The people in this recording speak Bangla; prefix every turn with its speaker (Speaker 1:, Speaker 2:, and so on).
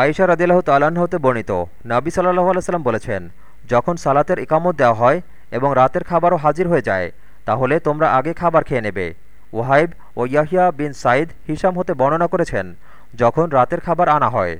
Speaker 1: আয়েশা রদিল্লাহ তালাহ হতে বর্ণিত, নাবি সাল্লাহ আলাইসাল্লাম বলেছেন, যখন সালাতের ইকামত দেওয়া হয় এবং রাতের খাবারও হাজির হয়ে যায়, তাহলে তোমরা আগে খাবার খেয়ে নেবে। ওয়াহাইব ও ইয়াহিয়া বিন সাইদ হিসাম হতে বর্ণনা করেছেন, যখন রাতের খাবার আনা হয়।